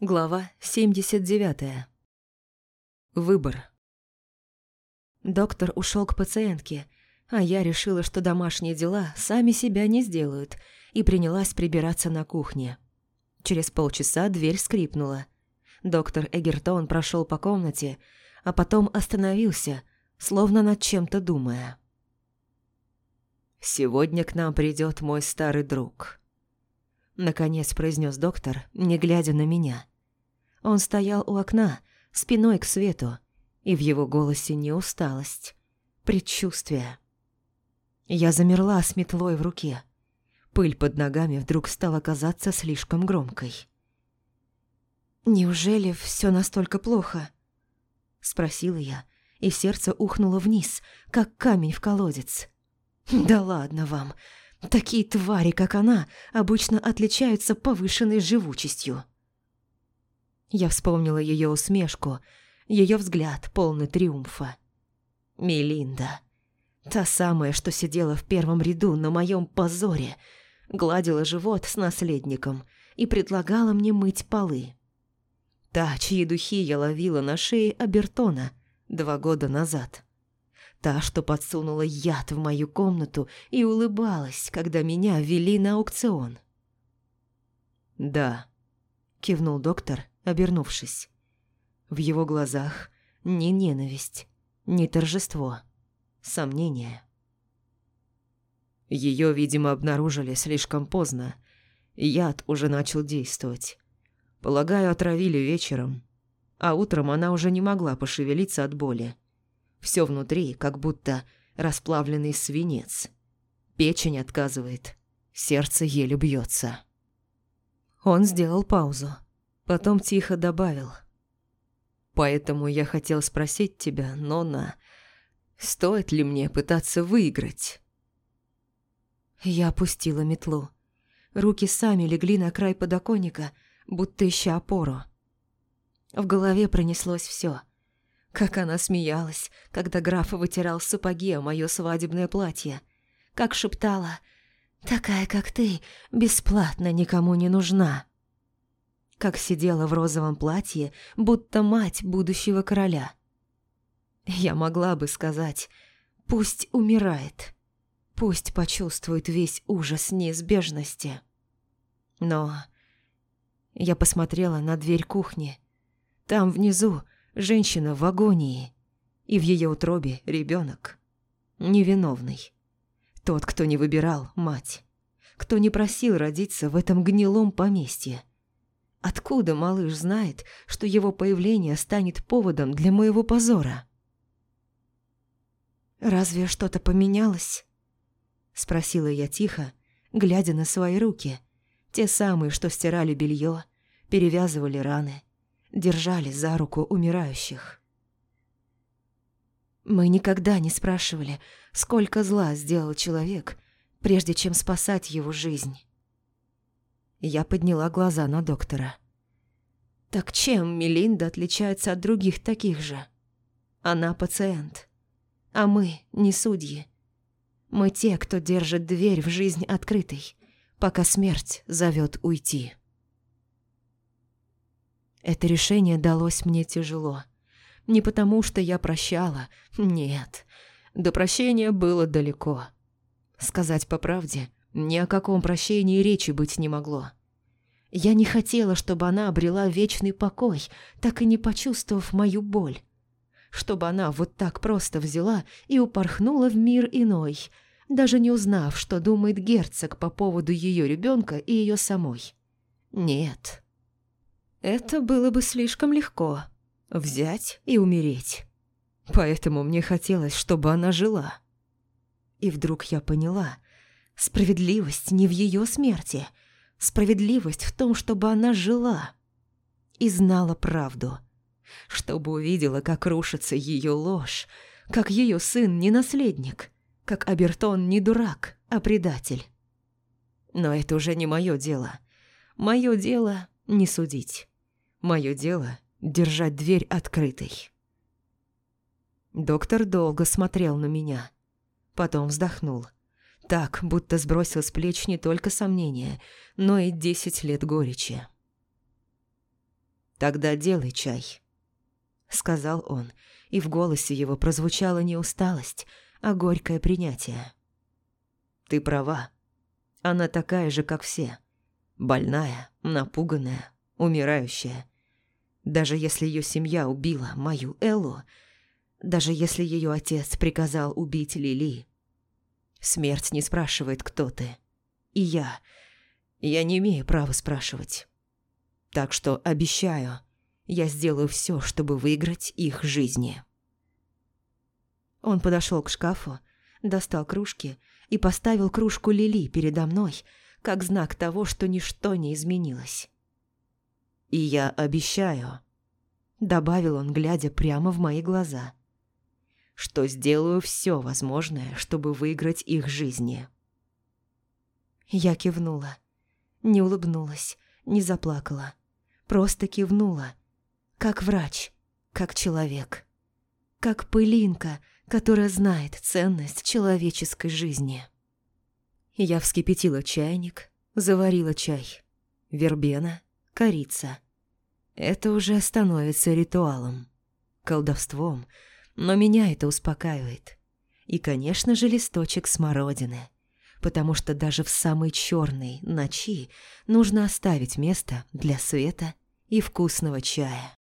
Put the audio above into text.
Глава 79. Выбор. Доктор ушел к пациентке, а я решила, что домашние дела сами себя не сделают, и принялась прибираться на кухне. Через полчаса дверь скрипнула. Доктор Эгертон прошел по комнате, а потом остановился, словно над чем-то думая. «Сегодня к нам придет мой старый друг», — наконец произнес доктор, не глядя на меня. Он стоял у окна, спиной к свету, и в его голосе не усталость, предчувствие. Я замерла с метлой в руке. Пыль под ногами вдруг стала казаться слишком громкой. «Неужели все настолько плохо?» Спросила я, и сердце ухнуло вниз, как камень в колодец. «Да ладно вам, такие твари, как она, обычно отличаются повышенной живучестью». Я вспомнила ее усмешку, ее взгляд, полный триумфа. Мелинда. Та самая, что сидела в первом ряду на моем позоре, гладила живот с наследником и предлагала мне мыть полы. Та, чьи духи я ловила на шее Абертона два года назад. Та, что подсунула яд в мою комнату и улыбалась, когда меня вели на аукцион. «Да», — кивнул доктор, обернувшись. В его глазах ни ненависть, ни торжество, сомнение. Ее, видимо, обнаружили слишком поздно. Яд уже начал действовать. Полагаю, отравили вечером. А утром она уже не могла пошевелиться от боли. Все внутри, как будто расплавленный свинец. Печень отказывает. Сердце еле бьется. Он сделал паузу. Потом тихо добавил. «Поэтому я хотел спросить тебя, Нонна, стоит ли мне пытаться выиграть?» Я опустила метлу. Руки сами легли на край подоконника, будто ища опору. В голове пронеслось все. Как она смеялась, когда граф вытирал сапоги о моё свадебное платье. Как шептала «Такая, как ты, бесплатно никому не нужна» как сидела в розовом платье, будто мать будущего короля. Я могла бы сказать, пусть умирает, пусть почувствует весь ужас неизбежности. Но я посмотрела на дверь кухни. Там внизу женщина в агонии, и в ее утробе ребенок, невиновный. Тот, кто не выбирал мать, кто не просил родиться в этом гнилом поместье. Откуда малыш знает, что его появление станет поводом для моего позора? «Разве что-то поменялось?» Спросила я тихо, глядя на свои руки. Те самые, что стирали белье, перевязывали раны, держали за руку умирающих. Мы никогда не спрашивали, сколько зла сделал человек, прежде чем спасать его жизнь. Я подняла глаза на доктора. Так чем Мелинда отличается от других таких же? Она пациент. А мы не судьи. Мы те, кто держит дверь в жизнь открытой, пока смерть зовет уйти. Это решение далось мне тяжело. Не потому, что я прощала. Нет. До прощения было далеко. Сказать по правде – ни о каком прощении речи быть не могло. Я не хотела, чтобы она обрела вечный покой, так и не почувствовав мою боль. Чтобы она вот так просто взяла и упорхнула в мир иной, даже не узнав, что думает герцог по поводу ее ребенка и ее самой. Нет. Это было бы слишком легко – взять и умереть. Поэтому мне хотелось, чтобы она жила. И вдруг я поняла, Справедливость не в ее смерти. Справедливость в том, чтобы она жила и знала правду. Чтобы увидела, как рушится ее ложь, как ее сын не наследник, как Абертон не дурак, а предатель. Но это уже не мое дело. Мое дело не судить. Мое дело держать дверь открытой. Доктор долго смотрел на меня. Потом вздохнул. Так, будто сбросил с плеч не только сомнения, но и десять лет горечи. «Тогда делай чай», — сказал он, и в голосе его прозвучала не усталость, а горькое принятие. «Ты права. Она такая же, как все. Больная, напуганная, умирающая. Даже если ее семья убила мою Эллу, даже если ее отец приказал убить Лили. Смерть не спрашивает, кто ты. И я... Я не имею права спрашивать. Так что обещаю, я сделаю все, чтобы выиграть их жизни. Он подошел к шкафу, достал кружки и поставил кружку Лили передо мной, как знак того, что ничто не изменилось. «И я обещаю», — добавил он, глядя прямо в мои глаза, «что сделаю все возможное, чтобы выиграть их жизни». Я кивнула, не улыбнулась, не заплакала, просто кивнула, как врач, как человек, как пылинка, которая знает ценность человеческой жизни. Я вскипятила чайник, заварила чай. Вербена, корица. Это уже становится ритуалом, колдовством, но меня это успокаивает. И, конечно же, листочек смородины, потому что даже в самой черной ночи нужно оставить место для света и вкусного чая.